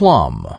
plum.